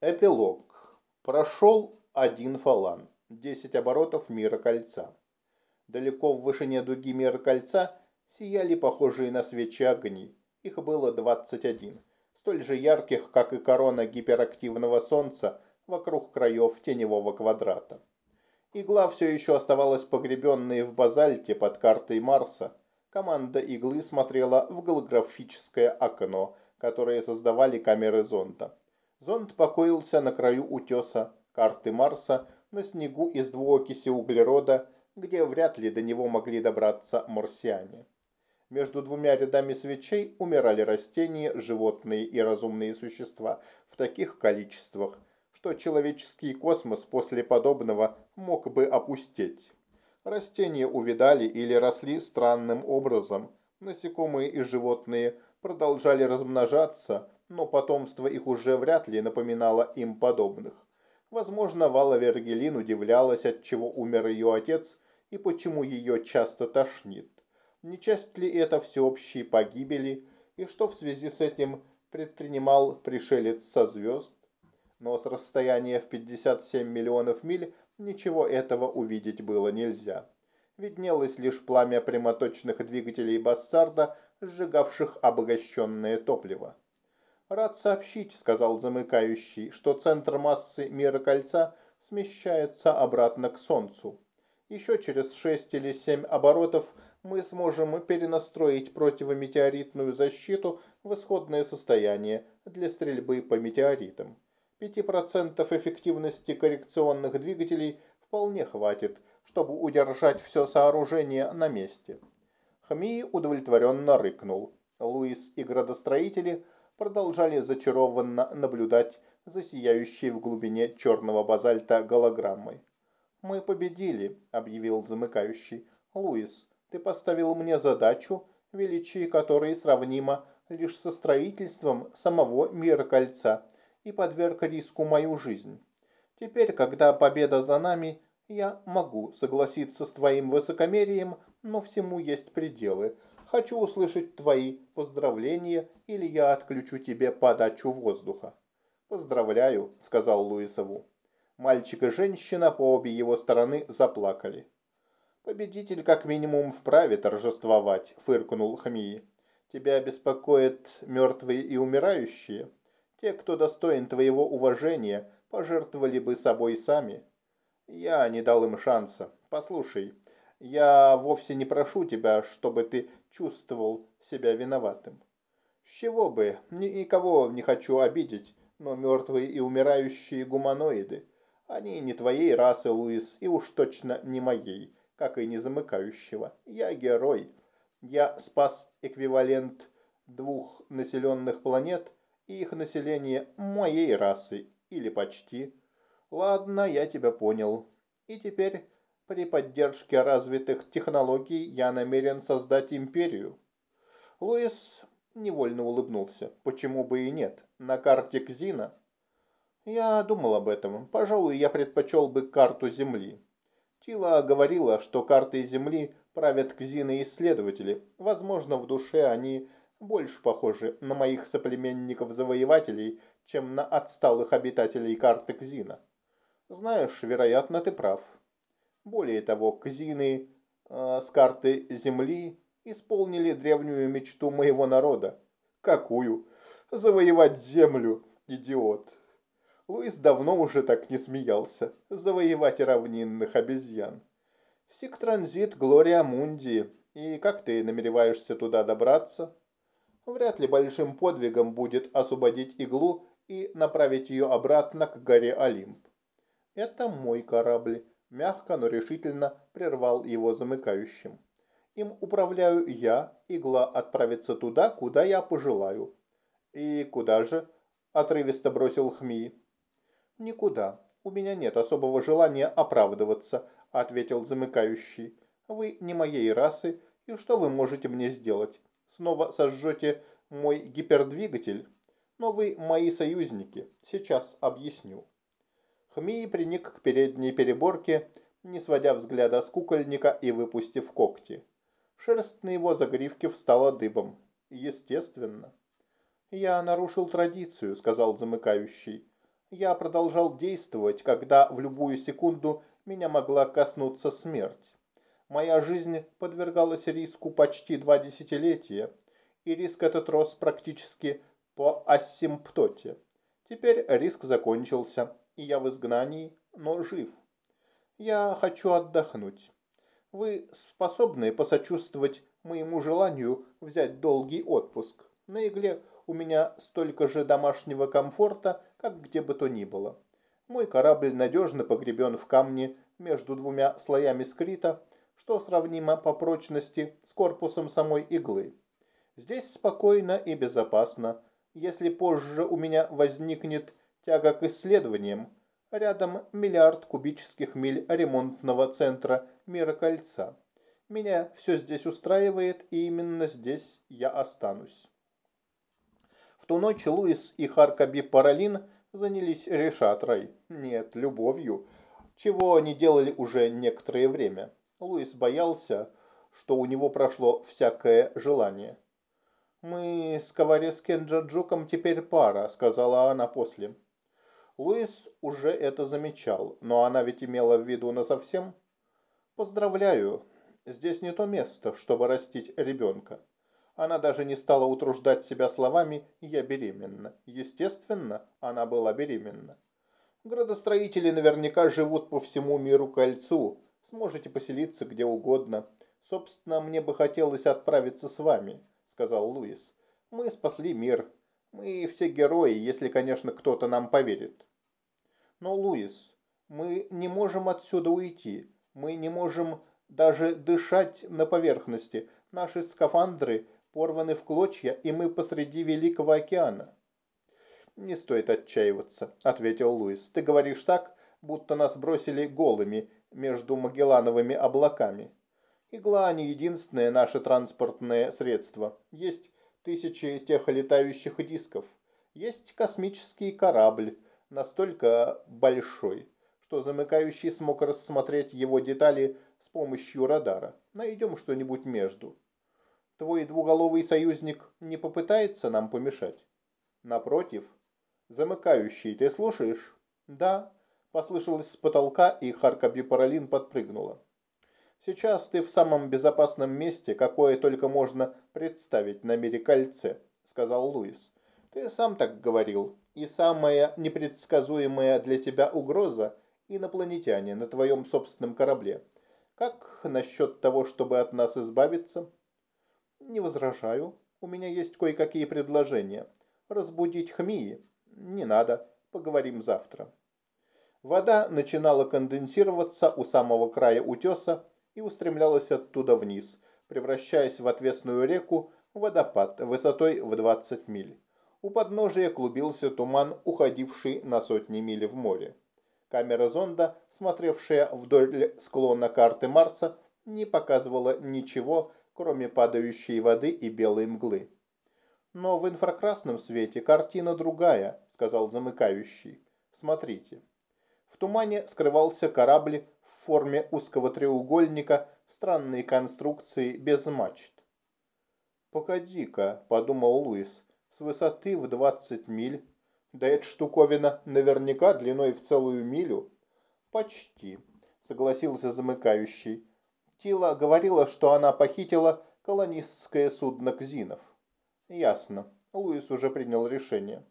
Эпилог. Прошел один фалан, десять оборотов мира кольца. Далеко в вышине дуги мира кольца сияли похожие на свечи огни. Их было двадцать один, столь же ярких, как и корона гиперактивного солнца вокруг краев теневого квадрата. Игла все еще оставалась погребенной в базальте под картой Марса. Команда иглы смотрела в голографическое окно, которое создавали камеры зонда. Зонд покоился на краю утеса карты Марса на снегу из двуокиси углерода, где вряд ли до него могли добраться марсиане. Между двумя рядами свечей умирали растения, животные и разумные существа в таких количествах, что человеческий космос после подобного мог бы опустеть. Растения увядали или росли странным образом. Насекомые и животные продолжали размножаться, но потомство их уже вряд ли напоминало им подобных. Возможно, Вала Вергелин удивлялась, от чего умер ее отец и почему ее часто тошнит. Не часть ли это всеобщей погибели, и что в связи с этим предпринимал пришелец со звезд? Но с расстояния в 57 миллионов миль ничего этого увидеть было нельзя. Виднелось лишь пламя прямоточных двигателей Бассарда, сжигавших обогащенное топливо. «Рад сообщить», — сказал замыкающий, — «что центр массы мира кольца смещается обратно к Солнцу. Еще через шесть или семь оборотов мы сможем перенастроить противометеоритную защиту в исходное состояние для стрельбы по метеоритам. 5% эффективности коррекционных двигателей вполне хватит, чтобы удержать все сооружение на месте». Хмии удовлетворенно рыкнул. Луис и градостроители – продолжали зачарованно наблюдать за сияющей в глубине черного базальта голограммой. «Мы победили», — объявил замыкающий. «Луис, ты поставил мне задачу, величие которой сравнимо лишь со строительством самого мира кольца и подверг риску мою жизнь. Теперь, когда победа за нами, я могу согласиться с твоим высокомерием, но всему есть пределы. Хочу услышать твои поздравления, или я отключу тебе подачу воздуха». «Поздравляю», — сказал Луисову. Мальчик и женщина по обе его стороны заплакали. «Победитель как минимум вправе торжествовать», — фыркнул Хамии. «Тебя беспокоят мертвые и умирающие? Те, кто достоин твоего уважения, пожертвовали бы собой сами. Я не дал им шанса. Послушай, я вовсе не прошу тебя, чтобы ты чувствовал себя виноватым. С чего бы, никого не хочу обидеть, но мертвые и умирающие гуманоиды, они не твоей расы, Луис, и уж точно не моей, как и не замыкающего. Я герой. Я спас эквивалент двух населенных планет и их население моей расы, или почти. Ладно, я тебя понял. И теперь при поддержке развитых технологий я намерен создать империю. Луис невольно улыбнулся. Почему бы и нет? На карте Кзина. Я думал об этом. Пожалуй, я предпочел бы карту Земли. Тила говорила, что картой Земли правят Кзины-исследователи. Возможно, в душе они больше похожи на моих соплеменников-завоевателей, чем на отсталых обитателей карты Кзина. Знаешь, вероятно, ты прав. Более того, казины э, с карты Земли исполнили древнюю мечту моего народа. Какую? Завоевать Землю, идиот. Луис давно уже так не смеялся. Завоевать равнинных обезьян. Сик-транзит Глория Мунди. И как ты намереваешься туда добраться? Вряд ли большим подвигом будет освободить иглу и направить ее обратно к горе Олимп. Это мой корабль мягко, но решительно прервал его замыкающим. Им управляю я, игла отправится туда, куда я пожелаю. И куда же? Отрывисто бросил Хми. Никуда. У меня нет особого желания оправдываться, ответил замыкающий. Вы не моей расы, и что вы можете мне сделать? Снова сожжете мой гипердвигатель? Но вы мои союзники. Сейчас объясню. Хмей приник к передней переборке, не сводя взгляда с кукольника и выпустив когти. Шерсть на его загривке встала дыбом. Естественно. «Я нарушил традицию», — сказал замыкающий. Я продолжал действовать, когда в любую секунду меня могла коснуться смерть. Моя жизнь подвергалась риску почти два десятилетия, и риск этот рос практически по асимптоте. Теперь риск закончился, и я в изгнании, но жив. Я хочу отдохнуть. Вы способны посочувствовать моему желанию взять долгий отпуск. На игле у меня столько же домашнего комфорта, как где бы то ни было. Мой корабль надежно погребен в камне между двумя слоями скрита, что сравнимо по прочности с корпусом самой иглы. Здесь спокойно и безопасно. Если позже у меня возникнет тяга к исследованиям, рядом миллиард кубических миль ремонтного центра мира кольца. Меня все здесь устраивает, и именно здесь я останусь. В ту ночь Луис и Харкаби Паралин занялись решатрой. Нет, любовью. Чего они делали уже некоторое время. Луис боялся, что у него прошло всякое желание. «Мы с Каварес Кенджаджуком теперь пара», — сказала она после. Луис уже это замечал, но она ведь имела в виду насовсем. «Поздравляю, здесь не то место, чтобы растить ребенка». Она даже не стала утруждать себя словами «я беременна». Естественно, она была беременна. Градостроители наверняка живут по всему миру кольцу. Сможете поселиться где угодно. Собственно, мне бы хотелось отправиться с вами, сказал Луис. Мы спасли мир. Мы все герои, если, конечно, кто-то нам поверит. Но, Луис, мы не можем отсюда уйти. Мы не можем даже дышать на поверхности. Наши скафандры порваны в клочья, и мы посреди Великого океана. «Не стоит отчаиваться», — ответил Луис. «Ты говоришь так, будто нас бросили голыми между Магеллановыми облаками. Игла не единственное наше транспортное средство. Есть тысячи тех летающих дисков. Есть космический корабль, настолько большой, что замыкающий смог рассмотреть его детали с помощью радара. Найдем что-нибудь между. Твой двуголовый союзник не попытается нам помешать? Напротив. Замыкающий, ты слушаешь? Да. Послышалось с потолка, и Харкаби Паралин подпрыгнула. Сейчас ты в самом безопасном месте, какое только можно представить на мире кольце, сказал Луис. Ты сам так говорил. И самая непредсказуемая для тебя угроза – инопланетяне на твоем собственном корабле. Как насчет того, чтобы от нас избавиться? Не возражаю. У меня есть кое-какие предложения. Разбудить Хмии? Не надо. Поговорим завтра. Вода начинала конденсироваться у самого края утеса и устремлялась оттуда вниз, превращаясь в отвесную реку, водопад высотой в 20 миль. У подножия клубился туман, уходивший на сотни миль в море. Камера зонда, смотревшая вдоль склона карты Марса, не показывала ничего, кроме падающей воды и белой мглы. «Но в инфракрасном свете картина другая», — сказал замыкающий. «Смотрите». В тумане скрывался корабль в форме узкого треугольника странной конструкции без мачт. «Погоди-ка», — подумал Луис, — «с высоты в 20 миль. Да эта штуковина наверняка длиной в целую милю». «Почти», — согласился замыкающий. Тила говорила, что она похитила колонистское судно Кзинов. Ясно. Луис уже принял решение.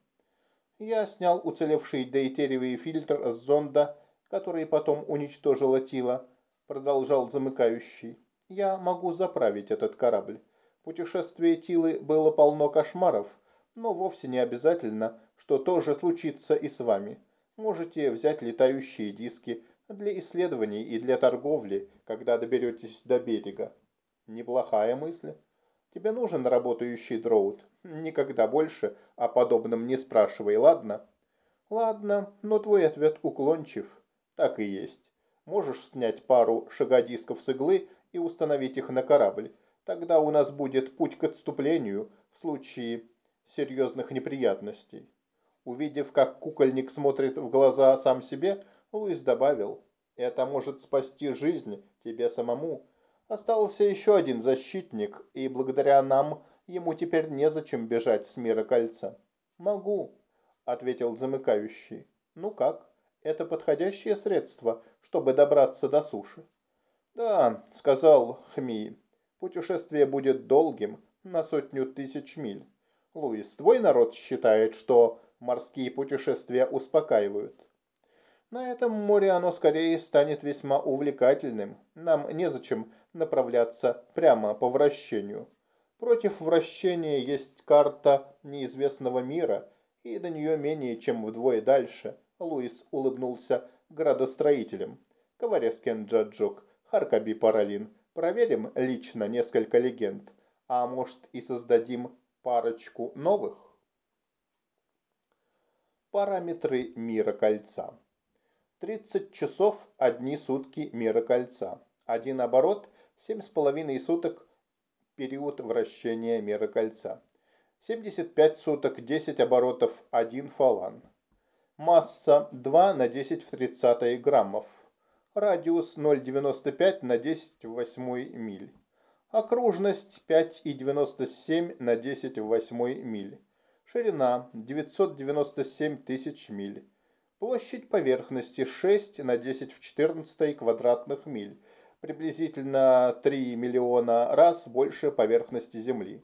Я снял уцелевший дейтериевый фильтр с зонда, который потом уничтожила Тила, продолжал замыкающий. Я могу заправить этот корабль. Путешествие Тилы было полно кошмаров, но вовсе не обязательно, что то же случится и с вами. Можете взять летающие диски, для исследований и для торговли, когда доберетесь до берега. Неплохая мысль. Тебе нужен работающий дроут. Никогда больше о подобном не спрашивай, ладно? Ладно, но твой ответ уклончив. Так и есть. Можешь снять пару шагодисков с иглы и установить их на корабль. Тогда у нас будет путь к отступлению в случае серьезных неприятностей. Увидев, как кукольник смотрит в глаза сам себе, Луис добавил, «Это может спасти жизнь тебе самому». Остался еще один защитник, и благодаря нам ему теперь незачем бежать с мира кольца. «Могу», — ответил замыкающий. Ну как? Это подходящее средство, чтобы добраться до суши? Да, сказал Хми. Путешествие будет долгим, на сотню тысяч миль. Луис, твой народ считает, что морские путешествия успокаивают. На этом море оно скорее станет весьма увлекательным. Нам незачем направляться прямо по вращению. Против вращения есть карта неизвестного мира, и до нее менее чем вдвое дальше. Луис улыбнулся градостроителям. Коварескен Джаджок, Харкаби Паралин. Проверим лично несколько легенд, а может и создадим парочку новых? Параметры мира кольца. 30 часов – одни сутки мира кольца. Один оборот – 7,5 суток период вращения мира кольца. 75 суток, 10 оборотов, 1 фалан. Масса 2 на 10 в 30 граммов. Радиус 0,95 на 10 в 8 миль. Окружность 5,97 на 10 в 8 миль. Ширина 997 тысяч миль. Площадь поверхности 6 на 10 в 14 квадратных миль. Приблизительно 3 миллиона раз больше поверхности Земли.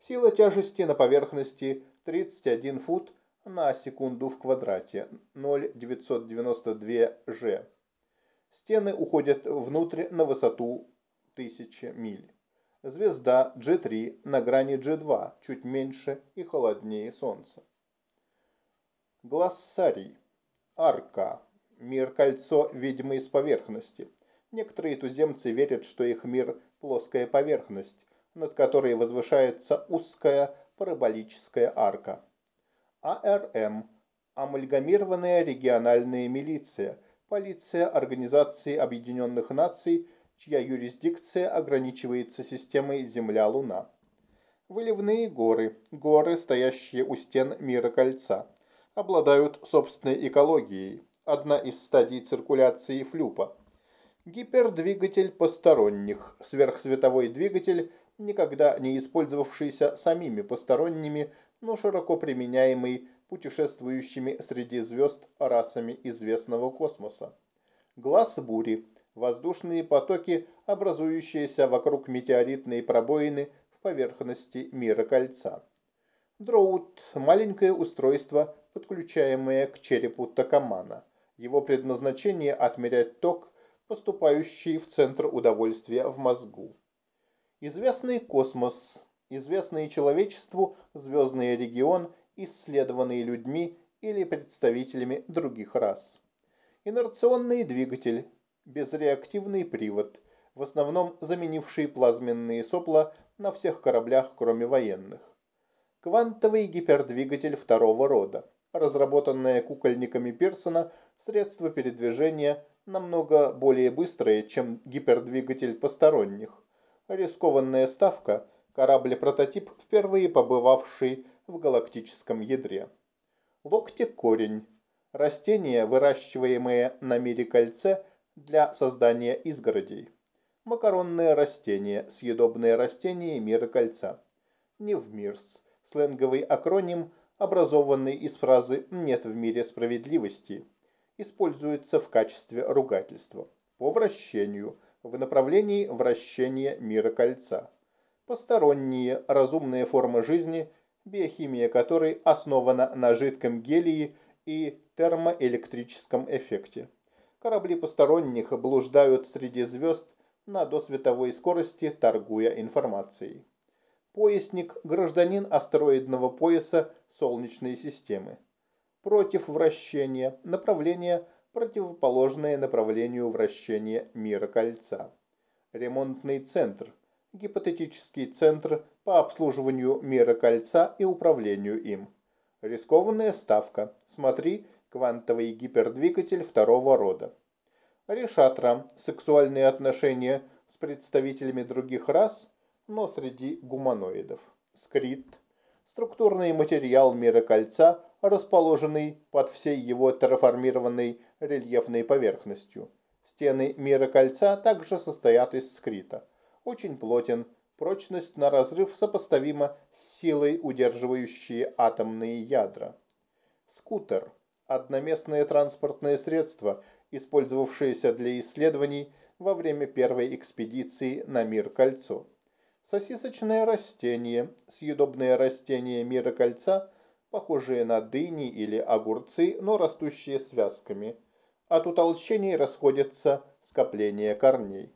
Сила тяжести на поверхности 31 фут на секунду в квадрате, 0,992 Ж. Стены уходят внутрь на высоту 1000 миль. Звезда G3 на грани G2, чуть меньше и холоднее Солнца. Глоссарий. Арка. Мир-кольцо, видимо, из поверхности. Некоторые туземцы верят, что их мир – плоская поверхность, над которой возвышается узкая параболическая арка. АРМ – амальгамированная региональная милиция, полиция Организации Объединенных Наций – чья юрисдикция ограничивается системой Земля-Луна. Выливные горы, горы, стоящие у стен мира кольца, обладают собственной экологией, одна из стадий циркуляции флюпа. Гипердвигатель посторонних, сверхсветовой двигатель, никогда не использовавшийся самими посторонними, но широко применяемый путешествующими среди звезд расами известного космоса. Глаз бури – воздушные потоки, образующиеся вокруг метеоритной пробоины в поверхности мира кольца. Дроут – маленькое устройство, подключаемое к черепу Токамана. Его предназначение – отмерять ток, поступающий в центр удовольствия в мозгу. Известный космос, известный человечеству звездный регион, исследованный людьми или представителями других рас. Инерционный двигатель безреактивный привод, в основном заменивший плазменные сопла на всех кораблях, кроме военных. Квантовый гипердвигатель второго рода, разработанное кукольниками Пирсона, средство передвижения намного более быстрое, чем гипердвигатель посторонних. Рискованная ставка – корабль-прототип, впервые побывавший в галактическом ядре. Локти-корень – растение, выращиваемое на мире кольце – для создания изгородей. Макаронное растение, съедобное растение мира кольца. Невмирс. Сленговый акроним, образованный из фразы «нет в мире справедливости». Используется в качестве ругательства. По вращению, в направлении вращения мира кольца. Посторонние, разумные формы жизни, биохимия которой основана на жидком гелии и термоэлектрическом эффекте. Корабли посторонних блуждают среди звезд на досветовой скорости, торгуя информацией. Поясник – гражданин астероидного пояса Солнечной системы. Против вращения – направление, противоположное направлению вращения мира кольца. Ремонтный центр – гипотетический центр по обслуживанию мира кольца и управлению им. Рискованная ставка. Смотри – квантовый гипердвигатель второго рода. Решатра – сексуальные отношения с представителями других рас, но среди гуманоидов. Скрит – структурный материал мира кольца, расположенный под всей его терраформированной рельефной поверхностью. Стены мира кольца также состоят из скрита. Очень плотен, прочность на разрыв сопоставима с силой, удерживающей атомные ядра. Скутер – Одноместные транспортные средства, использовавшиеся для исследований во время первой экспедиции на Мир Кольцо. Сосисочное растение, съедобные растения Мира Кольца, похожие на дыни или огурцы, но растущие связками. От утолщений расходятся скопления корней.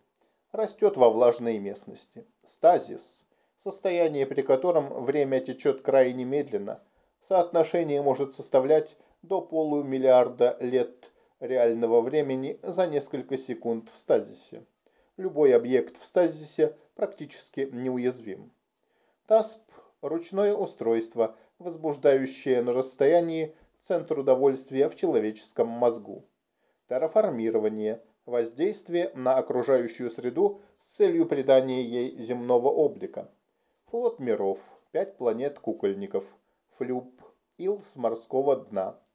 Растет во влажной местности. Стазис – состояние, при котором время течет крайне медленно. Соотношение может составлять до полумиллиарда лет реального времени за несколько секунд в стазисе. Любой объект в стазисе практически неуязвим. ТАСП – ручное устройство, возбуждающее на расстоянии центр удовольствия в человеческом мозгу. Терраформирование – воздействие на окружающую среду с целью придания ей земного облика. Флот миров, пять планет-кукольников, флюп, ил с морского дна –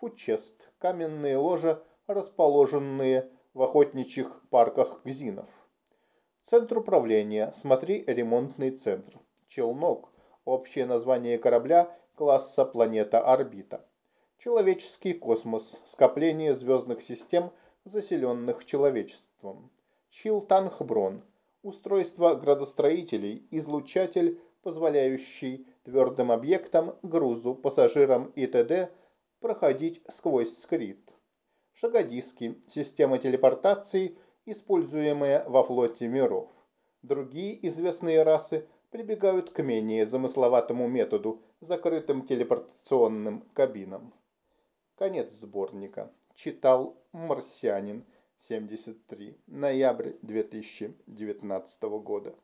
фучест, каменные ложа, расположенные в охотничьих парках гзинов. Центр управления, смотри ремонтный центр. Челнок, общее название корабля класса планета-орбита. Человеческий космос, скопление звездных систем, заселенных человечеством. Чилтанхброн, устройство градостроителей, излучатель, позволяющий твердым объектам, грузу, пассажирам и т.д проходить сквозь скрит. Шагодиски – система телепортации, используемая во флоте миров. Другие известные расы прибегают к менее замысловатому методу – закрытым телепортационным кабинам. Конец сборника. Читал «Марсианин» 73. Ноябрь 2019 года.